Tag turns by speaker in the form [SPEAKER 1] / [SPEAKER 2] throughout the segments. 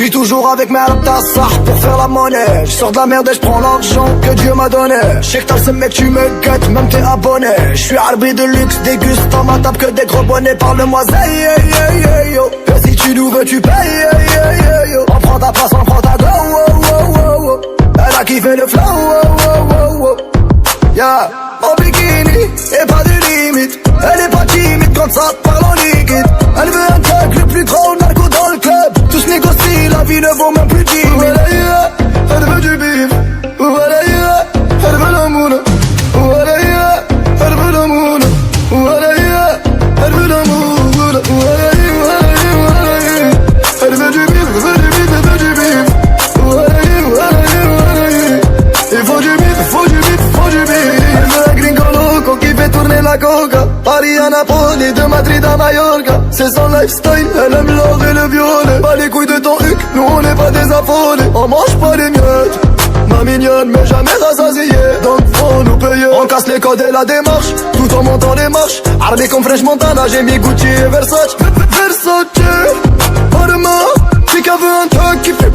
[SPEAKER 1] suis toujours avec mes ça pour faire la monnaie. Je sors de la merde et je prends l'argent que Dieu m'a donné. Je que t'as ce mec, tu me guettes, même t'es abonné. Je suis arbitre de luxe, déguste ma table que des gros bonnets. Parle-moi, yeah, yeah, yo. Et si tu nous veux, tu payes, yeah, yo. On prend ta place, on prend ta go, wow, wow, wow. Elle a kiffé le flow, wow. Yeah, en bikini, et pas de limite. Elle est pas timide quand ça la ne vaut même plus dix mille. Elle veut du bif. Elle veut l'amour. Elle veut l'amour. Elle veut l'amour. Elle veut du bif, elle veut du bif, elle veut du bif. Il faut du bif, il faut du bif, il faut du bif. Elle veut un gringo loco qui fait tourner la coca. Paris à Napoli, de Madrid à Mallorca. C'est son lifestyle, elle aime l'or et le violet. Pas les couilles de ton huc, nous on n'est pas des affolés. On mange pas les miettes. Ma mignonne, mais jamais rassasiée. Donc faut nous payer. On casse les codes et la démarche, tout en montant les marches. Armé comme French Montana, j'ai mis Gucci et Versace. Versace, Parma, Pika veut un truc qui fait.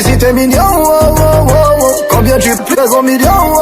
[SPEAKER 1] Si t'es mignon, oh, oh, oh. Combien tu plaises en millions,